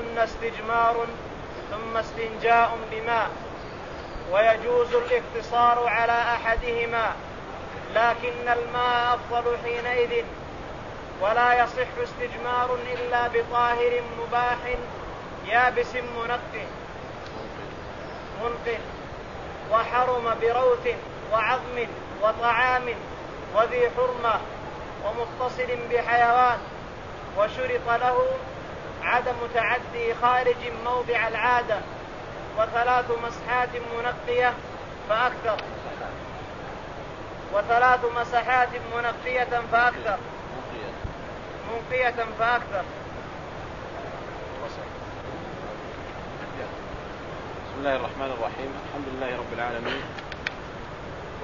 وسن استجمار ثم استنجاء بماء ويجوز الاقتصار على أحدهما لكن الماء أفضل حينئذ ولا يصح استجمار إلا بطاهر مباح يابس منق منق وحرم بروث وعظم وطعام وذي حرمة ومتصل بحيوان وشرط له عدم تعدي خارج موضع العادة وثلاث مسحات منقية فأكثر. وثلاث مسحات منقية فأكثر. منقية فأكثر. بسم الله الرحمن الرحيم. الحمد لله رب العالمين.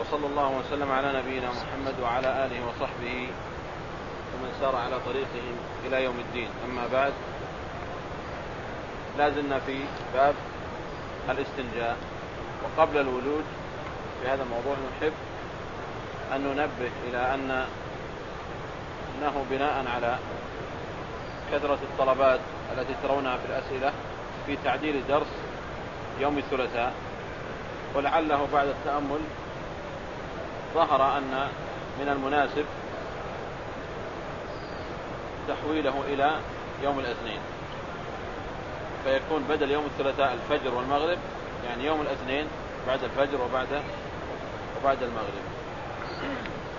وصلى الله وسلم على نبينا محمد وعلى آله وصحبه ومن سار على طريقهم إلى يوم الدين. أما بعد لا زلنا في باب الاستنجاء وقبل الولوج في هذا الموضوع نحب أن ننبه إلى أن أنه بناء على كثرة الطلبات التي ترونها في الأسئلة في تعديل درس يوم الثلاثاء. ولعله بعد التأمل ظهر أن من المناسب تحويله إلى يوم الاثنين. فيكون بدل يوم الثلاثاء الفجر والمغرب يعني يوم الاثنين بعد الفجر وبعد وبعد المغرب.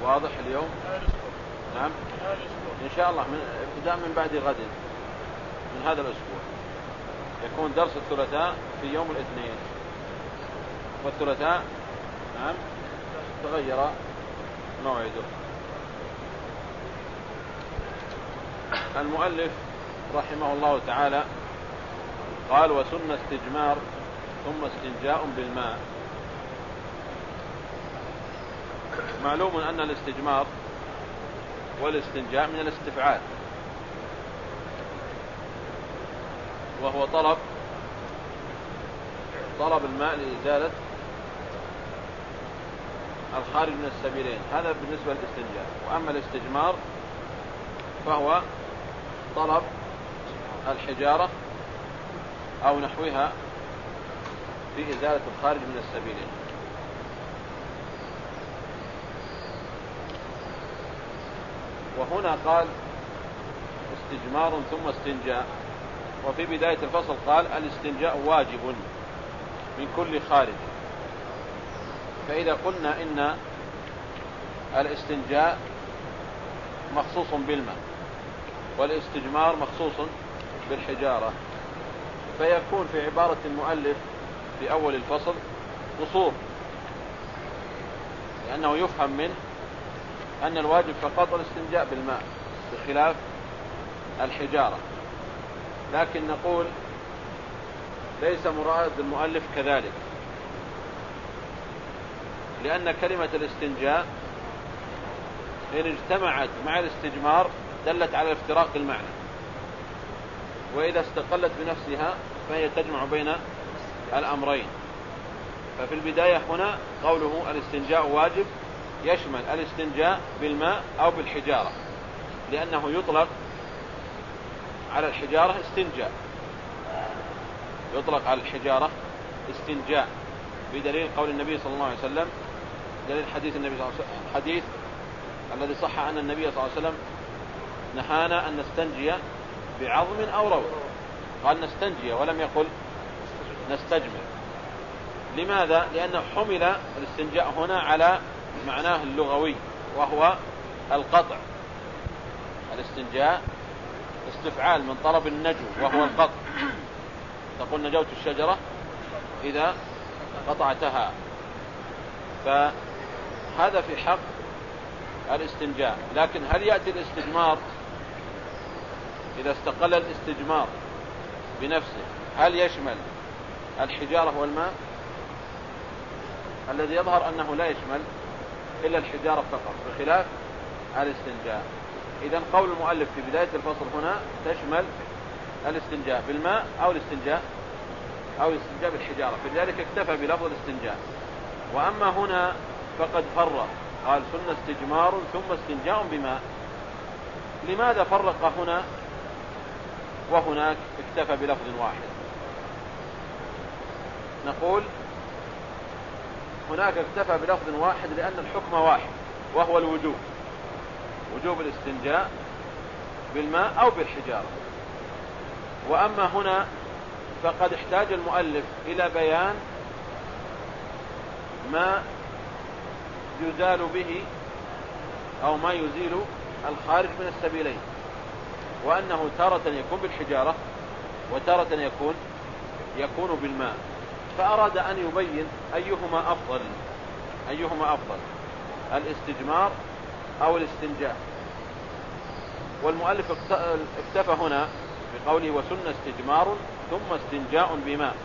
واضح اليوم؟ نعم. إن شاء الله من ابتداء من بعد غد من هذا الأسبوع. يكون درس الثلاثاء في يوم الاثنين. والثلاثاء نعم تغير موعده. المؤلف رحمه الله تعالى قال وسن استجمار ثم استنجاء بالماء. معلوم أن الاستجمار والاستنجاء من الاستفعال. وهو طلب طلب الماء لإزالة الخارج من السبيلين. هذا بالنسبة للاستنجاء. وأما الاستجمار فهو طلب الحجارة أو نحوها في إزالة الخارج من السبيلين وهنا قال استجمار ثم استنجاء. وفي بداية الفصل قال الاستنجاء واجب من كل خارج. فإذا قلنا إن الاستنجاء مخصوص بالماء والاستجمار مخصوص بالحجارة. فيكون في عبارة المؤلف في أول الفصل قصور لأنه يفهم منه أن الواجب فقط الاستنجاء بالماء بخلاف الحجارة. لكن نقول ليس مراد المؤلف كذلك لأن كلمة الاستنجاء إن اجتمعت مع الاستجمار دلت على افتراق المعنى. وإذا استقلت بنفسها فهي تجمع بين الأمرين. ففي البداية هنا قوله الاستنجاء واجب يشمل الاستنجاء بالماء أو بالحجارة لأنه يطلق على الحجارة استنجاء. يطلق على الحجارة استنجاء بدليل قول النبي صلى الله عليه وسلم دليل حديث النبي صلى الله عليه وسلم حديث الذي صح أن النبي صلى الله عليه وسلم نهانا أن نستنجي بعظم أو روض. قال نستنجي ولم يقل نستجمل لماذا؟ لأنه حمل الاستنجاء هنا على معناه اللغوي وهو القطع. الاستنجاء استفعال من طلب النجو وهو القطع. تقول نجوت الشجرة إذا قطعتها. فهذا في حق الاستنجاء. لكن هل يأتي الاستجمار إذا استقل الاستجمار بنفسه هل يشمل الحجارة والماء؟ الذي يظهر أنه لا يشمل إلا الحجارة فقط بخلاف الاستنجاء. إذا قول المؤلف في بداية الفصل هنا تشمل الاستنجاء بالماء أو الاستنجاء أو الاستنجاء بالحجارة. فلذلك اكتفى بلفظ الاستنجاء. وأما هنا فقد فرق قال سن استجمار ثم استنجاء بماء. لماذا فرق هنا وهناك اكتفى بلفظ واحد. نقول هناك اكتفى بلفظ واحد لأن الحكم واحد وهو الوجوب. وجوب الاستنجاء بالماء أو بالحجارة. وأما هنا فقد احتاج المؤلف إلى بيان ما يزال به أو ما يزيل الخارج من السبيلين. وأنه تارة يكون بالحجارة وتارة يكون يكون بالماء. فأراد أن يبين أيهما أفضل أيهما أفضل الاستجمار أو الاستنجاء. والمؤلف اكتفى هنا بقوله وسن استجمار ثم استنجاء بماء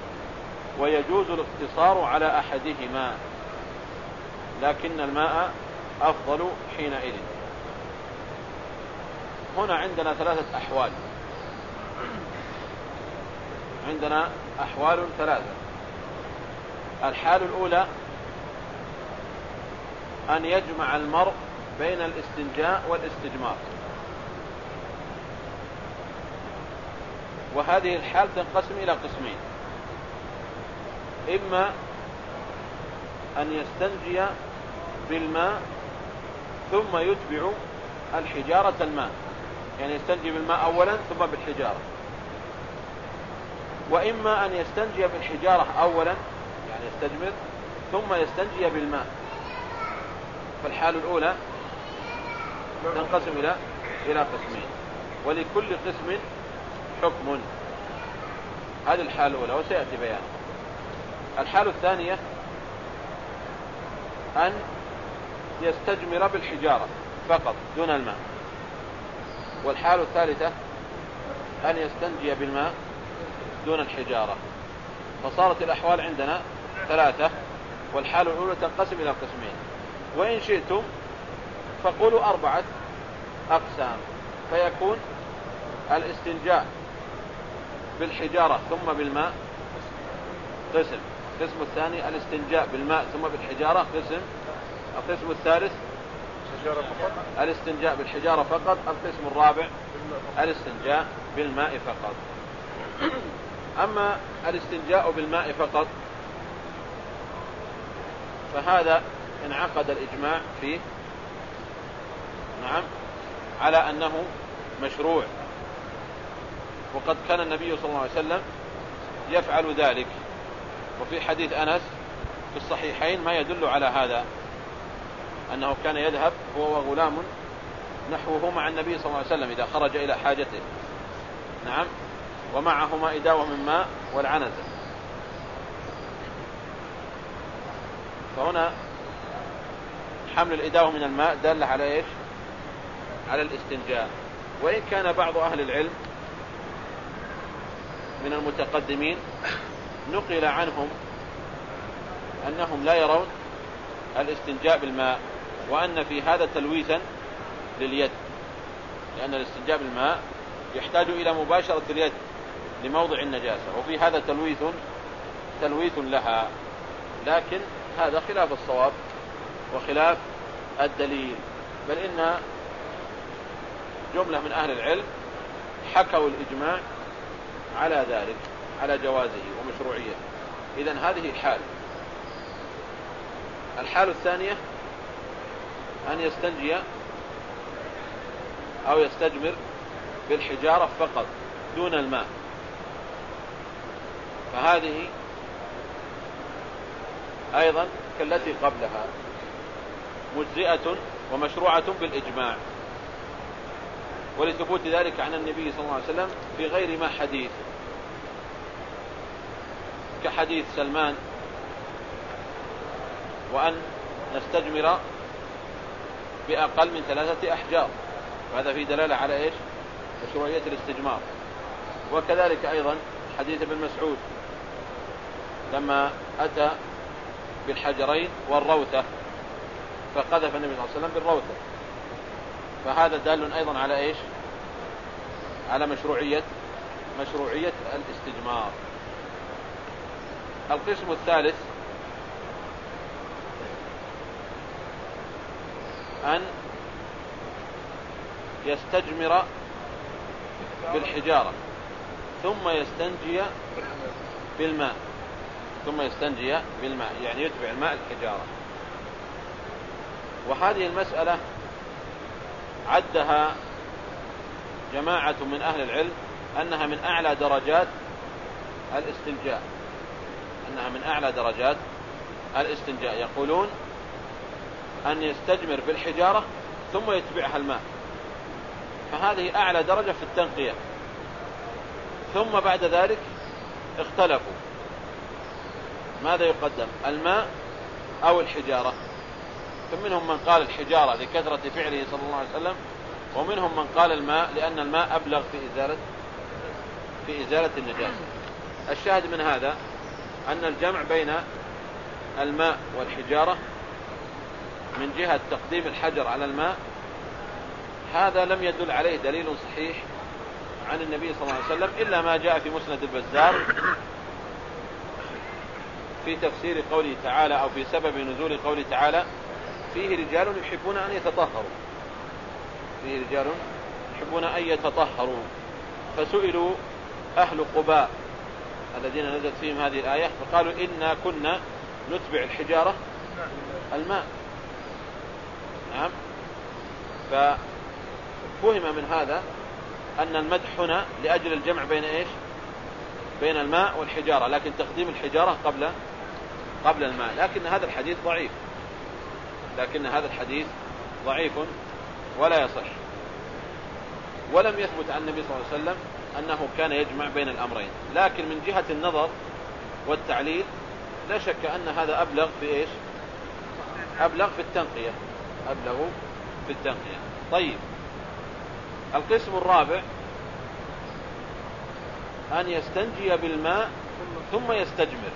ويجوز الاقتصار على أحدهما لكن الماء أفضل حينئذ. هنا عندنا ثلاثة أحوال. عندنا أحوال ثلاثة. الحال الأولى أن يجمع المرء بين الاستنجاء والاستجمار. وهذه الحال تنقسم إلى قسمين. إما أن يستنجي بالماء ثم يتبع الحجارة الماء. يعني يستنجي بالماء أولا ثم بالحجارة. وإما أن يستنجي بالحجارة أولا يعني يستجمر ثم يستنجي بالماء. فالحال الأولى تنقسم إلى إلى قسمين. ولكل قسم حكم. هذه الحالة الأولى وسيأتي بيان. الحالة الثانية أن يستجمر بالحجارة فقط دون الماء. والحالة الثالثة أن يستنجي بالماء دون الحجارة. فصارت الأحوال عندنا ثلاثة والحالة الأولى تنقسم إلى قسمين. وإن شئتم فقولوا أربعة أقسام. فيكون الاستنجاء بالحجارة ثم بالماء قسم. القسم الثاني الاستنجاء بالماء ثم بالحجارة قسم. القسم الثالث الاستنجاء بالحجارة فقط القسم الرابع الاستنجاء بالماء فقط. أما الاستنجاء بالماء فقط فهذا انعقد الإجماع فيه. نعم على أنه مشروع. وقد كان النبي صلى الله عليه وسلم يفعل ذلك. وفي حديث أنس في الصحيحين ما يدل على هذا. أنه كان يذهب هو وغلام نحوه مع النبي صلى الله عليه وسلم إذا خرج إلى حاجته. نعم. ومعهما إداوة من ماء والعنزة فهنا حمل الإداوة من الماء دل على إيش؟ على الاستنجاء. وإن كان بعض أهل العلم من المتقدمين نقل عنهم أنهم لا يرون الاستنجاء بالماء. وأن في هذا تلويثا لليد لأن الاستنجاء بالماء يحتاج إلى مباشرة اليد لموضع النجاسة وفي هذا تلويث تلويث لها. لكن هذا خلاف الصواب وخلاف الدليل بل إن جملة من أهل العلم حكوا الإجماع على ذلك على جوازه ومشروعيته. إذا هذه حال الحال الثانية أن يستنجي أو يستجمر بالحجارة فقط دون الماء. فهذه أيضا كالتي قبلها مجزئة ومشروعة بالإجماع. ولثبوت ذلك عن النبي صلى الله عليه وسلم في غير ما حديث. كحديث سلمان وأن نستجمر بأقل من ثلاثة أحجار. وهذا في دلالة على إيش؟ مشروعية الاستجمار. وكذلك أيضا حديث ابن مسعود لما أتى بالحجرين والروثة فقذف النبي صلى الله عليه وسلم بالروثة. فهذا دال أيضا على إيش؟ على مشروعية مشروعية الاستجمار. القسم الثالث أن يستجمر بالحجارة ثم يستنجي بالماء ثم يستنجي بالماء يعني يتبع الماء الحجارة. وهذه المسألة عدها جماعة من أهل العلم أنها من أعلى درجات الاستنجاء. أنها من أعلى درجات الاستنجاء. يقولون أن يستجمر بالحجارة ثم يتبعها الماء. فهذه أعلى درجة في التنقية. ثم بعد ذلك اختلفوا. ماذا يقدم؟ الماء أو الحجارة؟ فمنهم من قال الحجارة لكثرة فعله صلى الله عليه وسلم ومنهم من قال الماء لأن الماء أبلغ في إزالة في إزالة النجاسة الشاهد من هذا أن الجمع بين الماء والحجارة من جهة تقديم الحجر على الماء هذا لم يدل عليه دليل صحيح عن النبي صلى الله عليه وسلم إلا ما جاء في مسند البزار في تفسير قوله تعالى أو في سبب نزول قوله تعالى فيه رجال يحبون أن يتطهروا. فيه رجال يحبون أن يتطهروا. فسئلوا أهل قباء الذين نزلت فيهم هذه الآية فقالوا إنا كنا نتبع الحجارة الماء. نعم. ففهم من هذا أن المدح هنا لأجل الجمع بين إيش؟ بين الماء والحجارة لكن تقديم الحجارة قبل قبل الماء. لكن هذا الحديث ضعيف. لكن هذا الحديث ضعيف ولا يصح. ولم يثبت عن النبي صلى الله عليه وسلم أنه كان يجمع بين الأمرين. لكن من جهة النظر والتعليل لا شك أن هذا أبلغ في إيش؟ أبلغ في التنقية. أبلغ في التنقية طيب. القسم الرابع أن يستنجي بالماء ثم يستجمر.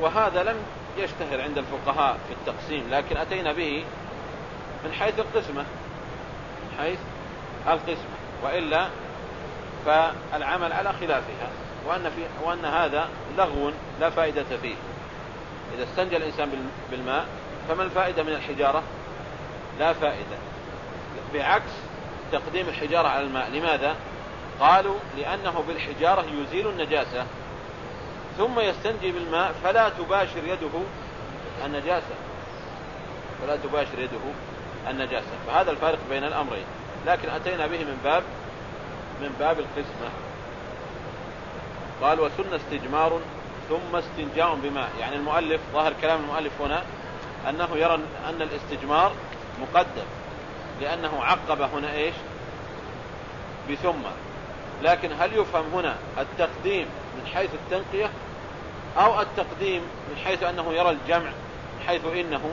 وهذا لم يشتهر عند الفقهاء في التقسيم لكن أتينا به من حيث القسمة من حيث القسمة. وإلا فالعمل على خلافها وأن, في وأن هذا لغو لا فائدة فيه. إذا استنجى الإنسان بالماء فما الفائدة من الحجارة؟ لا فائدة. بعكس تقديم الحجارة على الماء. لماذا؟ قالوا لأنه بالحجارة يزيل النجاسة. ثم يستنجي بالماء فلا تباشر يده النجاسة. فلا تباشر يده النجاسة. فهذا الفارق بين الأمرين. لكن أتينا به من باب من باب القسمة. قال وسن استجمار ثم استنجاء بماء يعني المؤلف ظاهر كلام المؤلف هنا أنه يرى أن الاستجمار مقدم لأنه عقب هنا إيش؟ بثم. لكن هل يفهم هنا التقديم من حيث التنقية؟ أو التقديم من حيث أنه يرى الجمع من حيث إنه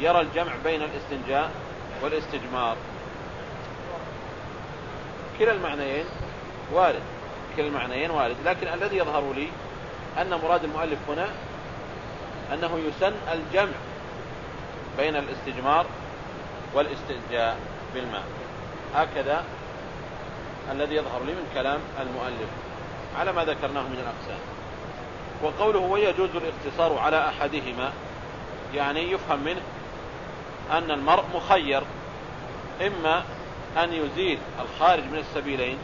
يرى الجمع بين الاستنجاء والاستجمار؟ كلا المعنيين وارد كلا المعنيين وارد. لكن الذي يظهر لي أن مراد المؤلف هنا أنه يسن الجمع بين الاستجمار والاستنجاء بالماء. هكذا الذي يظهر لي من كلام المؤلف على ما ذكرناه من الأقسام. وقوله ويجوز الاقتصار على أحدهما يعني يفهم منه أن المرء مخير إما أن يزيل الخارج من السبيلين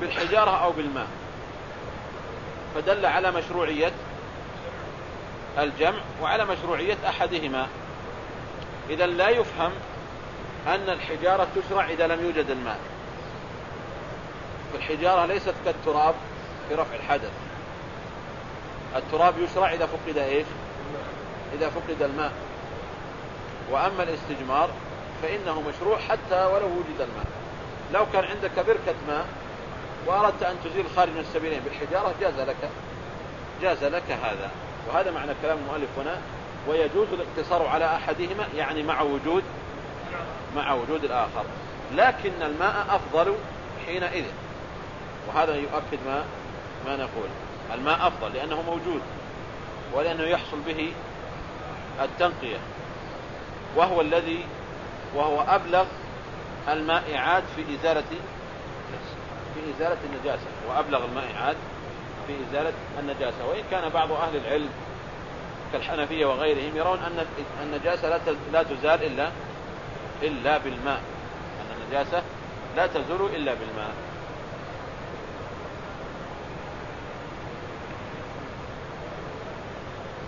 بالحجارة أو بالماء. فدل على مشروعية الجمع وعلى مشروعية أحدهما. إذا لا يفهم أن الحجارة تشرع إذا لم يوجد الماء. فالحجارة ليست كالتراب في رفع الحدث. التراب يشرع إذا فقد إيش؟ إذا فقد الماء. وأما الاستجمار فإنه مشروع حتى ولو وجد الماء. لو كان عندك بركة ماء وأردت أن تزيل خارج من السبيلين بالحجارة جاز لك جاز لك هذا. وهذا معنى كلام المؤلف هنا ويجوز الاقتصار على أحدهما يعني مع وجود مع وجود الآخر. لكن الماء أفضل حينئذ. وهذا يؤكد ما ما نقول. الماء أفضل لأنه موجود ولأنه يحصل به التنقية. وهو الذي وهو أبلغ المائعات في إزالة في إزالة النجاسة وأبلغ المائعات في إزالة النجاسة. وإن كان بعض أهل العلم كالحنفية وغيرهم يرون أن النجاسة لا لا تزال إلا إلا بالماء. أن النجاسة لا تزول إلا بالماء.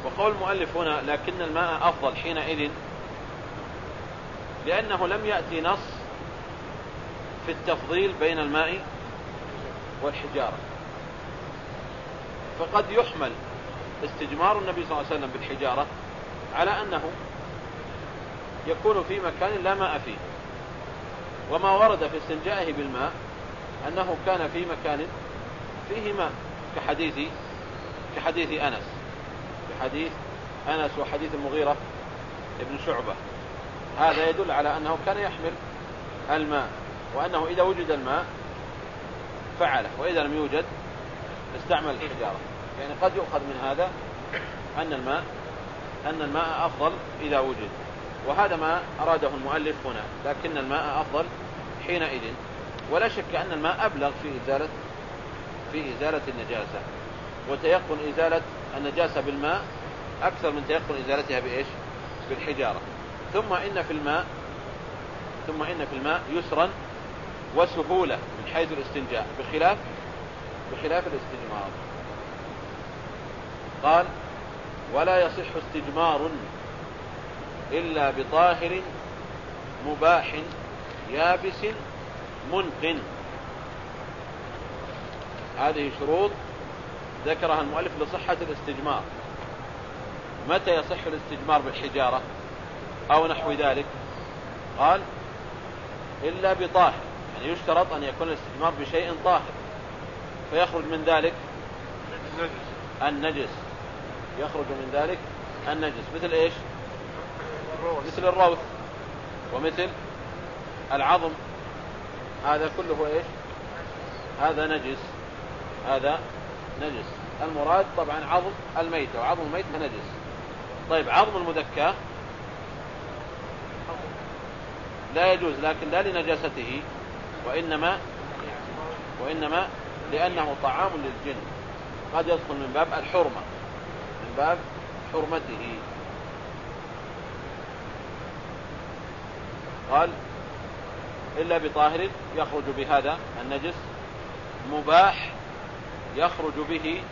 وقول المؤلف هنا لكن الماء أفضل حينئذ لأنه لم يأتي نص في التفضيل بين الماء والحجارة. فقد يحمل استجمار النبي صلى الله عليه وسلم بالحجارة على أنه يكون في مكان لا ماء فيه. وما ورد في استنجائه بالماء أنه كان في مكان فيه ماء كحديث كحديث أنس كحديث أنس وحديث المغيرة ابن شعبة. هذا يدل على أنه كان يحمل الماء وأنه إذا وجد الماء فعله وإذا لم يوجد استعمل الحجارة. يعني قد يؤخذ من هذا أن الماء أن الماء أفضل إذا وجد. وهذا ما أراده المؤلف هنا لكن الماء أفضل حينئذ. ولا شك أن الماء أبلغ في إزالة في إزالة النجاسة. وتيقن إزالة النجاسة بالماء أكثر من تيقن إزالتها بإيش؟ بالحجارة. ثم إن في الماء ثم إن في الماء يسرا وسهولة من حيث الاستنجاء بخلاف بخلاف الاستجمار. قال ولا يصح استجمار إلا بطاهر مباح يابس منقن هذه شروط ذكرها المؤلف لصحة الاستجمار. متى يصح الاستجمار بالحجارة أو نحو ذلك؟ قال إلا بطاهر. يعني يشترط أن يكون الاستجمار بشيء طاهر فيخرج من ذلك النجس. يخرج من ذلك النجس. مثل إيش؟ مثل الروث ومثل العظم. هذا كله إيش؟ هذا نجس. هذا نجس. المراد طبعا عظم الميتة وعظم الميتة نجس. طيب عظم المذكى لا يجوز لكن لا لنجاسته. وإنما وإنما لأنه طعام للجن. قد يدخل من باب الحرمة. من باب حرمته. قال إلا بطاهر يخرج بهذا النجس مباح يخرج به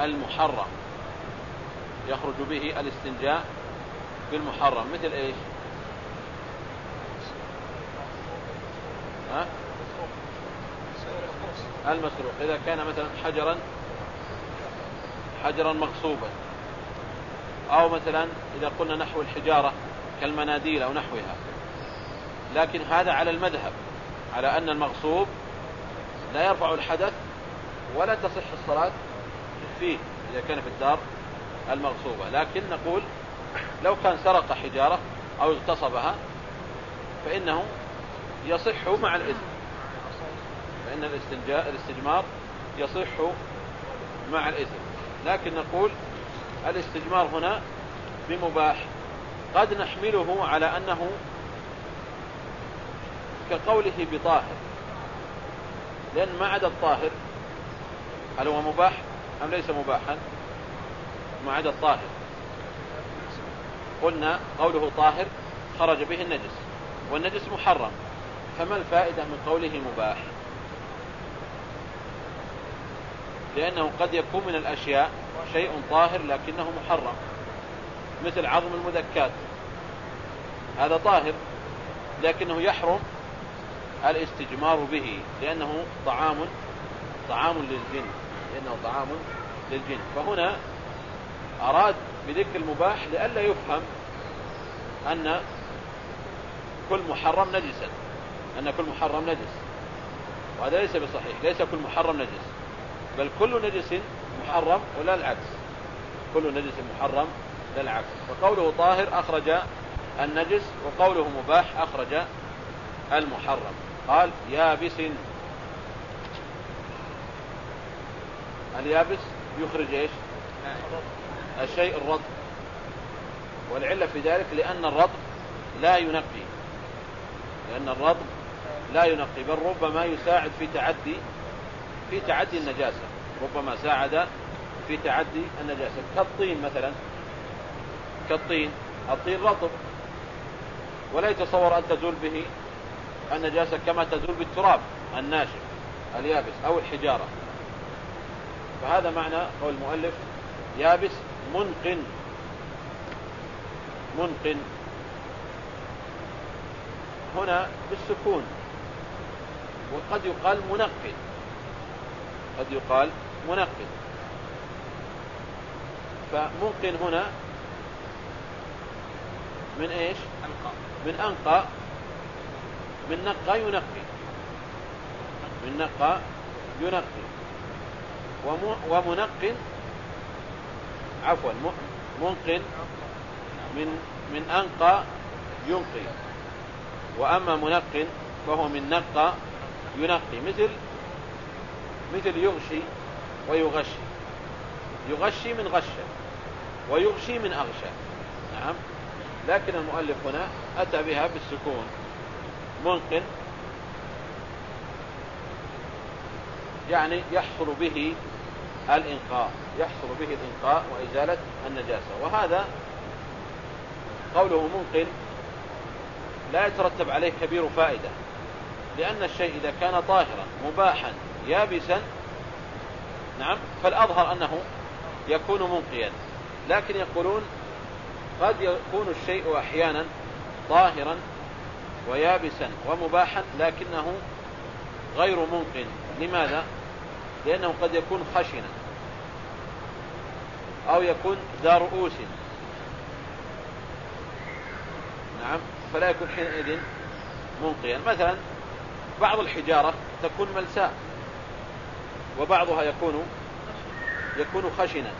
المحرم. يخرج به الاستنجاء بالمحرم. مثل إيش؟ المسروق. إذا كان مثلا حجرا حجرا مغصوبا. أو مثلا إذا قلنا نحو الحجارة كالمناديل أو نحوها. لكن هذا على المذهب على أن المغصوب لا يرفع الحدث ولا تصح الصلاة فيه إذا كان في الدار المغصوبة. لكن نقول لو كان سرق حجارة أو اغتصبها فإنه يصح مع الإثم فإن الاستجمار يصح مع الإثم لكن نقول الاستجمار هنا بمباح. قد نحمله على أنه كقوله بطاهر. لأن ما عدا الطاهر هل هو مباح أم ليس مباحا؟ ما عدا الطاهر. قلنا قوله طاهر خرج به النجس والنجس محرم. فما الفائدة من قوله مباح؟ لأنه قد يكون من الأشياء شيء طاهر لكنه محرم مثل عظم المذكات. هذا طاهر لكنه يحرم الاستجمار به لأنه طعام طعام للجن لأنه طعام للجن. فهنا أراد بذكر المباح لئلا يفهم أن كل محرم نجسا أن كل محرم نجس. وهذا ليس بصحيح ليس كل محرم نجس. بل كل نجس محرم ولا العكس. كل نجس محرم لا العكس. فقوله طاهر أخرج النجس وقوله مباح أخرج المحرم. قال يابس. اليابس يخرج إيش؟ الشيء الرطب. والعلة في ذلك لأن الرطب لا ينقي. لأن الرطب لا ينقي بل ربما يساعد في تعدي في تعدي النجاسة ربما ساعد في تعدي النجاسة. كالطين مثلا. كالطين الطين رطب. ولا يتصور أن تزول به النجاسة كما تزول بالتراب الناشف اليابس أو الحجارة. فهذا معنى قول المؤلف يابس منقن. منقن. هنا بالسكون. وقد يقال منقن. قد يقال منقن فمنقن هنا من إيش؟ من أنقى. من نقى ينقي. من نقى ينقي. ومنق عفوا منقن من من أنقى ينقي. وأما منق فهو من نقى ينقي مثل مثل يغشي ويغشي. يغشي من غشة ويغشي من أغشى نعم. لكن المؤلف هنا أتى بها بالسكون. منقن يعني يحصل به الإنقاء. يحصل به الإنقاء وإزالة النجاسة. وهذا قوله منقل لا يترتب عليه كبير فائدة. لأن الشيء إذا كان طاهرا مباحا يابسا نعم فالأظهر أنه يكون منقيا. لكن يقولون قد يكون الشيء أحيانا طاهرا ويابسا ومباحا لكنه غير منقن لماذا؟ لأنه قد يكون خشنا أو يكون ذا رؤوس. نعم فلا يكون حينئذ منقيا. مثلا بعض الحجارة تكون ملساء. وبعضها يكون يكون خشنا.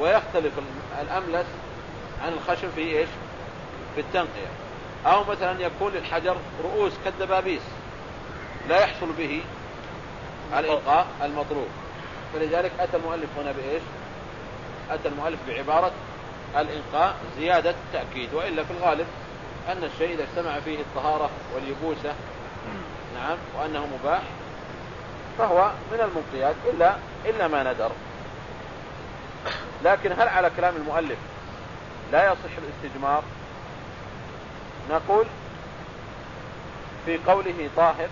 ويختلف الأملس عن الخشن في إيش؟ في التنقية. أو مثلا يكون للحجر رؤوس كالدبابيس لا يحصل به الإلقاء المطلوب. فلذلك أتى المؤلف هنا بإيش؟ أتى المؤلف بعبارة الإنقاء زيادة تأكيد. وإلا في الغالب أن الشيء إذا اجتمع فيه الطهارة واليبوسة نعم وأنه مباح فهو من المنقيات إلا, إلا ما ندر. لكن هل على كلام المؤلف لا يصح الاستجمار؟ نقول في قوله طاهر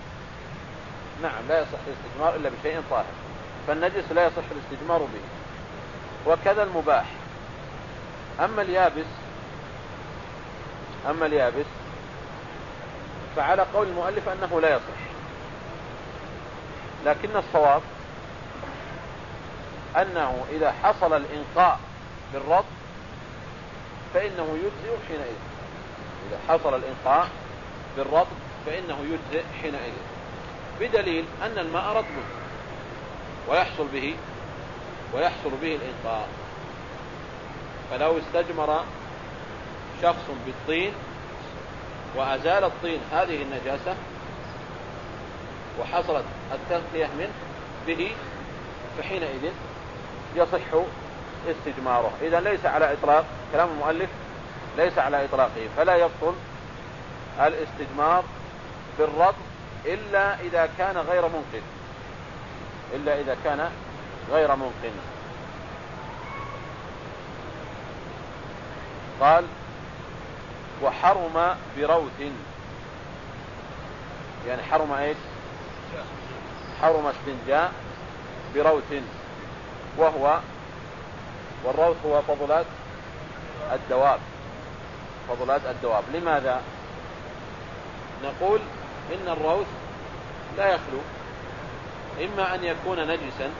نعم لا يصح الاستجمار إلا بشيء طاهر فالنجس لا يصح الاستجمار به. وكذا المباح. أما اليابس أما اليابس فعلى قول المؤلف أنه لا يصح. لكن الصواب أنه إذا حصل الإنقاء بالرد فإنه يجزئ حينئذ. إذا حصل الإنقاء بالرد فإنه يجزئ حينئذ. بدليل أن الماء رطب ويحصل به ويحصل به الإنقاء. فلو استجمر شخص بالطين وأزال الطين هذه النجاسة وحصلت التغطية منه به فحينئذ يصح استجماره. إذا ليس على إطلاق كلام المؤلف ليس على إطلاقه فلا يبطل الاستجمار بالرطب إلا إذا كان غير منقذ إلا إذا كان غير منقذ قال وحرم بروث. يعني حرم إيش؟ حرم استنجاء بروث وهو والروث هو فضلات الدواب. فضلات الدواب. لماذا؟ نقول إن الروث لا يخلو. إما أن يكون نجسا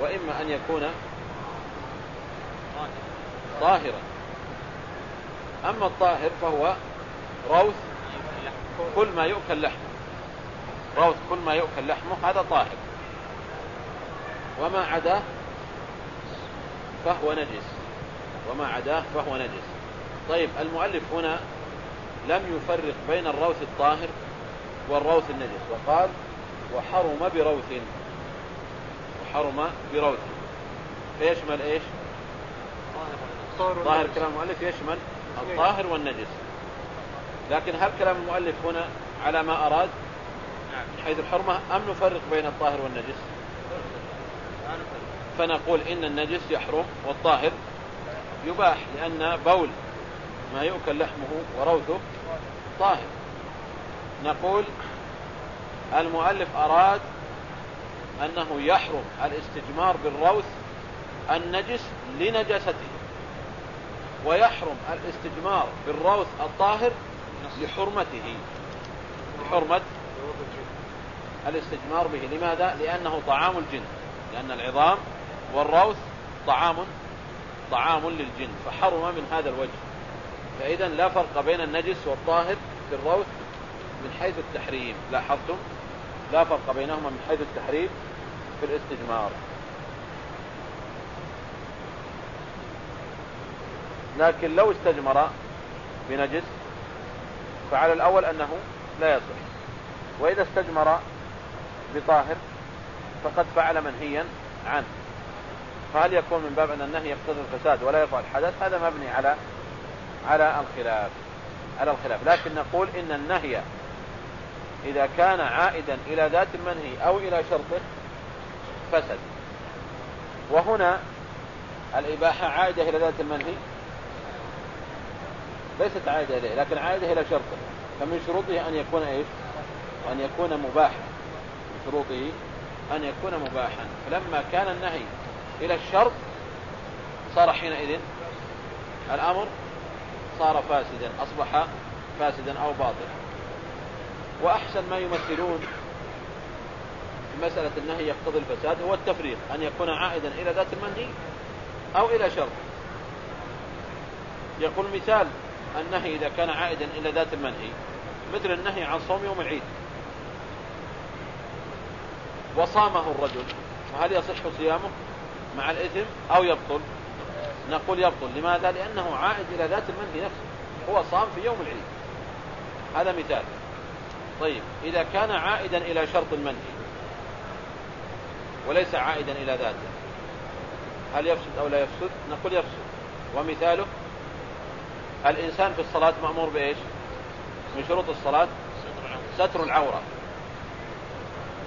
وإما أن يكون طاهرا. أما الطاهر فهو روث كل ما يؤكل لحمه. روث كل ما يؤكل لحمه هذا طاهر. وما عداه فهو نجس. وما عداه فهو نجس. طيب المؤلف هنا لم يفرق بين الروث الطاهر والروث النجس وقال وحرم بروث وحرم بروث فيشمل إيش؟ ظاهر كلام المؤلف يشمل الطاهر والنجس. لكن هل كلام المؤلف هنا على ما أراد؟ حيث الحرمة أم نفرق بين الطاهر والنجس؟ فنقول إن النجس يحرم والطاهر يباح لأن بول ما يؤكل لحمه وروثه طاهر. نقول المؤلف أراد أنه يحرم الاستجمار بالروث النجس لنجاسته ويحرم الاستجمار بالروث الطاهر لحرمته لحرمة الاستجمار به. لماذا؟ لأنه طعام الجن. لأن العظام والروث طعام طعام للجن فحرم من هذا الوجه. فإذا لا فرق بين النجس والطاهر في الروث من حيث التحريم. لاحظتم؟ لا فرق بينهما من حيث التحريم في الاستجمار لكن لو استجمر بنجس فعلى الأول أنه لا يصح. وإذا استجمر بطاهر فقد فعل منهيا عنه. فهل يكون من باب أن النهي يقتضي الفساد ولا يرفع الحدث؟ هذا مبني على على الخلاف على الخلاف. لكن نقول إن النهي إذا كان عائدا إلى ذات المنهي أو إلى شرطه فسد. وهنا الإباحة عائدة إلى ذات المنهي ليست عائدة إليه لكن عائدة إلى شرطه. فمن شروطه أن يكون إيش؟ أن يكون مباحا. شروطه أن يكون مباحا. فلما كان النهي إلى الشرط صار حينئذ الأمر صار فاسدا أصبح فاسدا أو باطلا. وأحسن ما يمثلون في مسألة النهي يقتضي الفساد هو التفريق أن يكون عائدا إلى ذات المنهي أو إلى شرط. يقول مثال النهي إذا كان عائدا إلى ذات المنهي مثل النهي عن صوم يوم العيد. وصامه الرجل. فهل يصح صيامه مع الإثم أو يبطل؟ نقول يبطل. لماذا؟ لأنه عائد إلى ذات المنهي نفسه. هو صام في يوم العيد. هذا مثال. طيب إذا كان عائدا إلى شرط المنهي وليس عائدا إلى ذاته هل يفسد أو لا يفسد؟ نقول يفسد. ومثاله الإنسان في الصلاة مأمور بإيش؟ من شروط الصلاة؟ ستر العورة.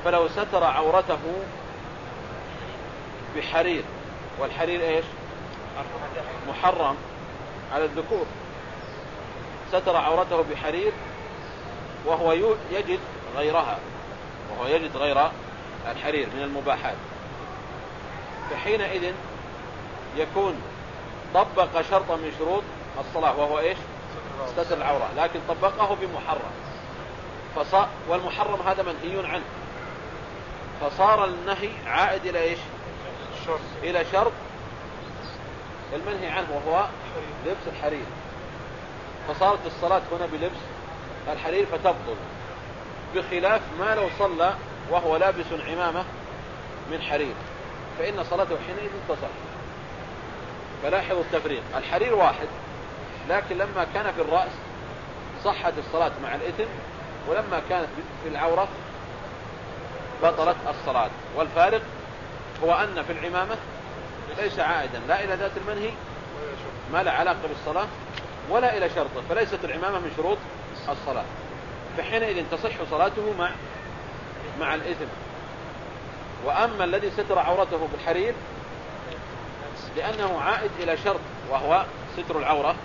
فلو ستر عورته بحرير والحرير إيش؟ محرم على الذكور. ستر عورته بحرير وهو يجد غيرها وهو يجد غير الحرير من المباحات. فحينئذ يكون طبق شرطا من شروط الصلاة وهو إيش؟ ستر العورة لكن طبقه بمحرم. فصار والمحرم هذا منهي عنه. فصار النهي عائد إلى إيش؟ إلى شرط المنهي عنه وهو لبس الحرير. فصارت الصلاة هنا بلبس الحرير فتبطل بخلاف ما لو صلى وهو لابس عمامة من حرير. فإن صلاته حينئذ تصح فلاحظوا التفريق. الحرير واحد لكن لما كان في الرأس صحت الصلاة مع الإثم ولما كانت في العورة بطلت الصلاة. والفارق هو أن في العمامة ليس عائدا لا إلى ذات المنهي ما له علاقة بالصلاة ولا إلى شرطه فليست العمامة من شروط الصلاة. فحينئذ تصح صلاته مع مع الإثم وأما الذي ستر عورته بالحرير لأنه عائد إلى شرط وهو ستر العورة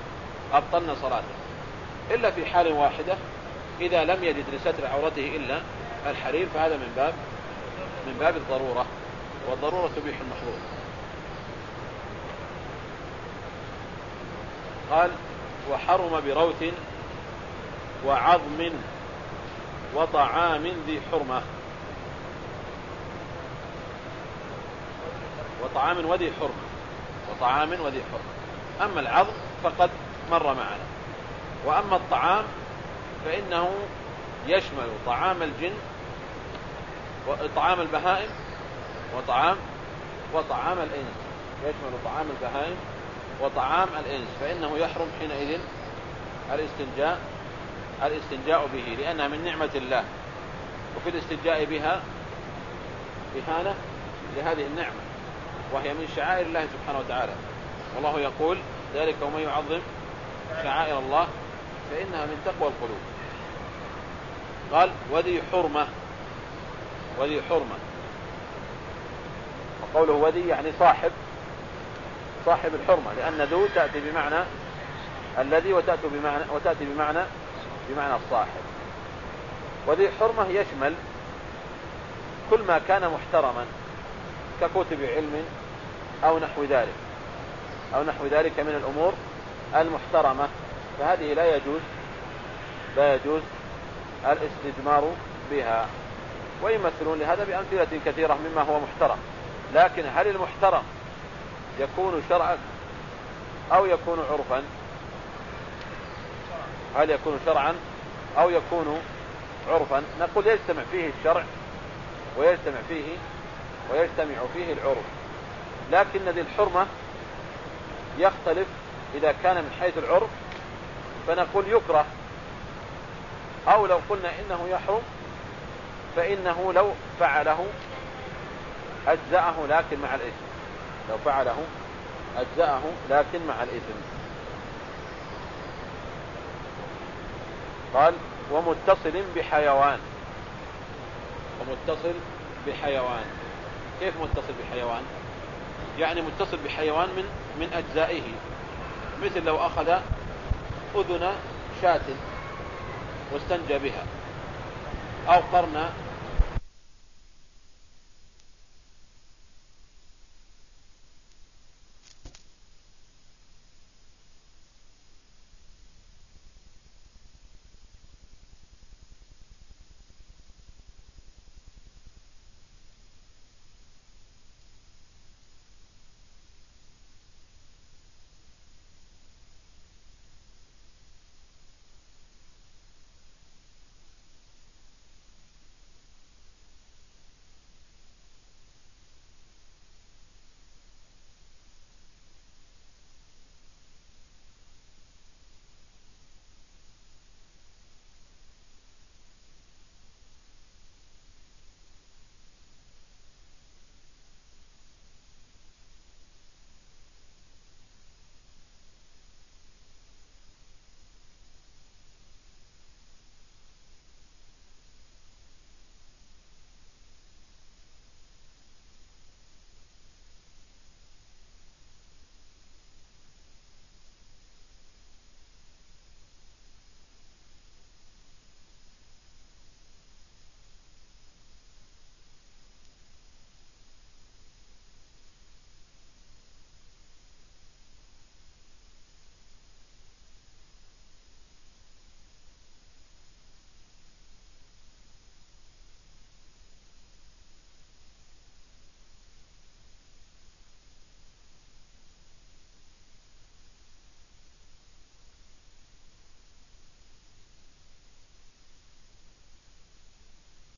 أبطلنا صلاته. إلا في حال واحدة إذا لم يجد لستر عورته إلا الحرير فهذا من باب من باب الضرورة والضرورة تبيح المحظور قال وحرم بروث وعظم وطعام ذي حرمة. وطعام وذي حرمة. وطعام وذي حرمة. أما العظم فقد مر معنا. وأما الطعام فإنه يشمل طعام الجن وطعام البهائم وطعام وطعام الإنس. يشمل طعام البهائم وطعام الإنس؟ فإنه يحرم حينئذ الاستنجاء الاستنجاء به لأنها من نعمة الله. وفي الاستنجاء بها إهانة لهذه النعمة وهي من شعائر الله سبحانه وتعالى. والله يقول ذلك ومن يعظم شعائر الله فإنها من تقوى القلوب. قال وذي حرمة. وذي حرمة. وقوله وذي يعني صاحب صاحب الحرمة لأن ذو تأتي بمعنى الذي وتأتي بمعنى وتأتي بمعنى بمعنى الصاحب. وذي حرمة يشمل كل ما كان محترما ككتب علم أو نحو ذلك أو نحو ذلك من الأمور المحترمة. فهذه لا يجوز لا يجوز الاستثمار بها. ويمثلون لهذا بأمثلة كثيرة مما هو محترم. لكن هل المحترم يكون شرعا أو يكون عرفا؟ هل يكون شرعا أو يكون عرفا؟ نقول يجتمع فيه الشرع ويجتمع فيه ويجتمع فيه العرف. لكن ذي الحرمة يختلف إذا كان من حيث العرف. فنقول يكره. أو لو قلنا إنه يحرم فإنه لو فعله أجزأه لكن مع الإثم. لو فعله أجزأه لكن مع الإثم. قال ومتصل بحيوان. ومتصل بحيوان. كيف متصل بحيوان؟ يعني متصل بحيوان من من أجزائه. مثل لو أخذ أذن شاة واستنجى بها أو قرن